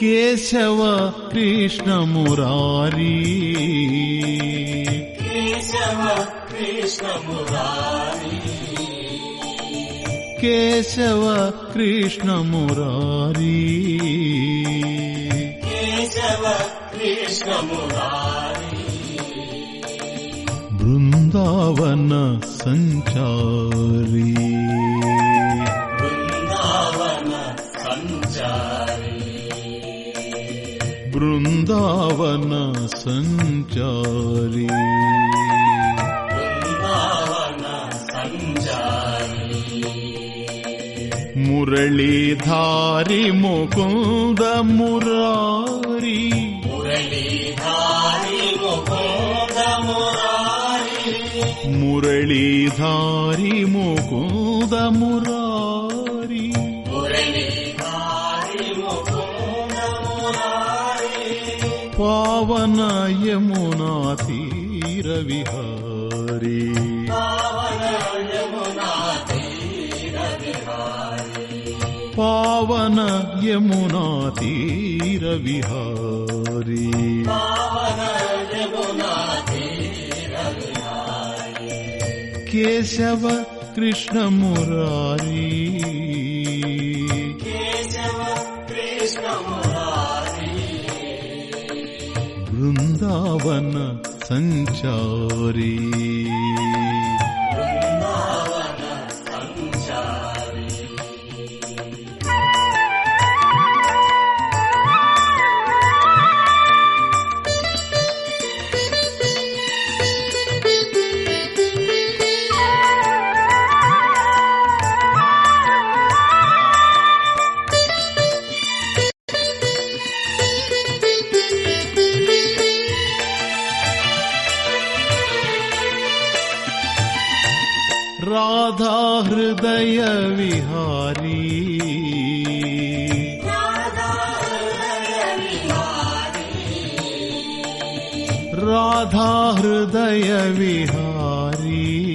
केशव कृष्ण मुरारी। केशव कृष्ण मुरारी। केशव कृष्ण मुरारी। केशव कृष्ण मुरारी। बृन्दावन सञ्चारी बृन्दावन सञ्चारी वृन्दावन सञ्चारी मुरलीधारि मुकुन्द मुरारी पावन यमुना तीरविहारी पावन यमुना तीरविहारी पावन यमुना तीरविहारी पावन यमुना तीरविहारी केशव कृष्ण मुरारी वृन्दावन सञ्चारी राधा हृदय विहारी। राधा हृदय विहारी।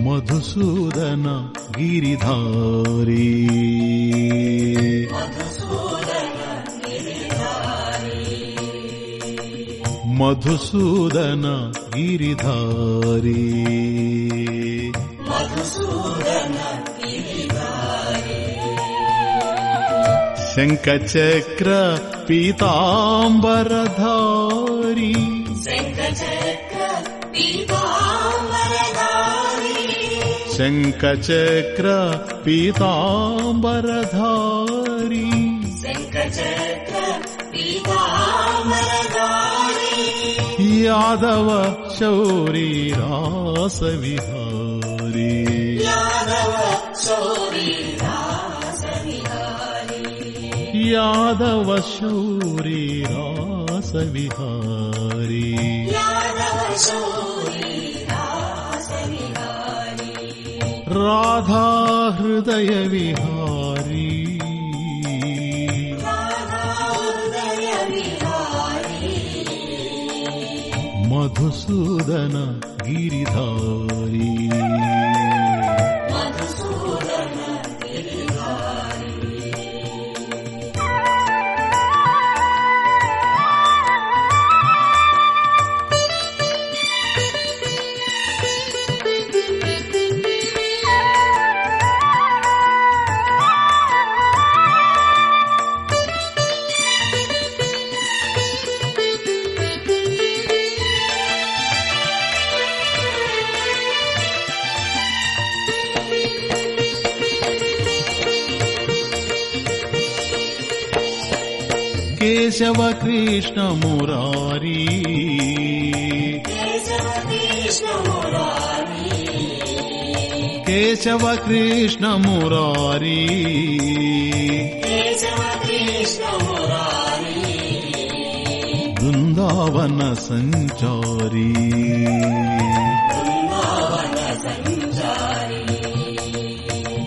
मधुसूदन गिरिधारी मधुसूदन गिरिधारी। शङ्खचक्र पीताम्बरधारी। शङ्खचक्र पीताम्बरधारी। शङ्खचक्र पीताम्बरधारी। यादव शौरी रासविहारी यादव शौरी रासविहारी यादव शौरी रासविहारी यादव शौरी रासविहारी राधा हृदय विहारी मधुसूदन गिरिधारी केशव कृष्ण मुरारी। कृष्ण मुरारी। केशव कृष्ण मुरारी। केशव कृष्ण मुरारी। वृन्दावन सञ्चारी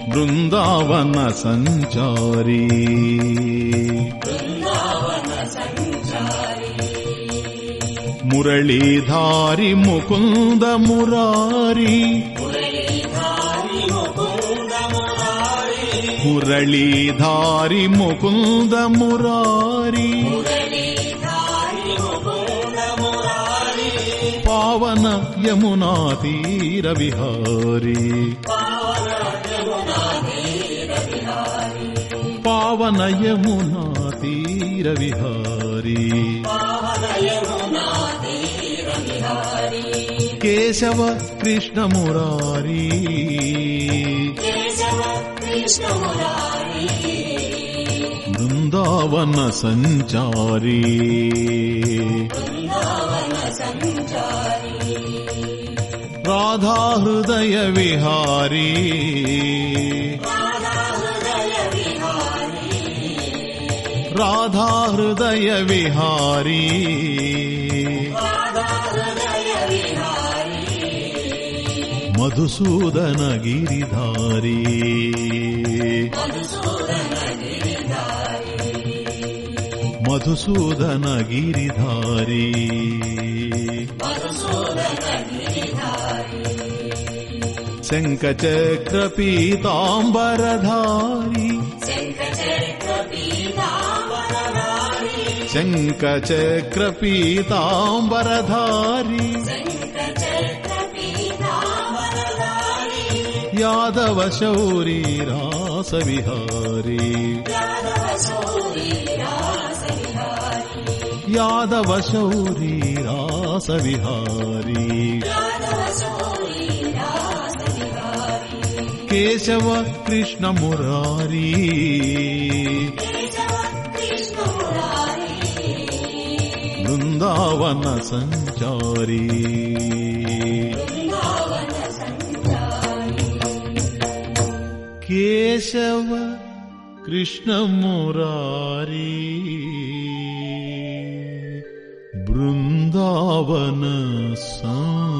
वृन्दावन सञ्चारी మురళీధారి ముకుంద మురారి. మురళీధారి ముకుంద మురారి. పవన యమునా తీర విహారీ. పవన యమునా తీర విహారీ. केशव कृष्णमुरारी केशव कृष्ण मुरारी। वृन्दावन सञ्चारी राधा हृदय विहारी। हृदय विहारी। राधा हृदय विहारी मधुसूदन गिरिधारी मधुसूदन गिरिधारी मधुसूदन गिरिधारी मधुसूदन गिरिधारी शङ्खचक्रपीताम्बरधारी। शङ्खचक्र पीताम्बरधारी शङ्खचक्रपीताम्बरधारी यादव शौरी रासविहारी। यादव शौरी रासविहारी। केशव कृष्ण मुरारी। केशव कृष्ण मुरारी वृन्दावन सञ्चारी केशव कृष्ण मुरारी वृन्दावन सञ्चारी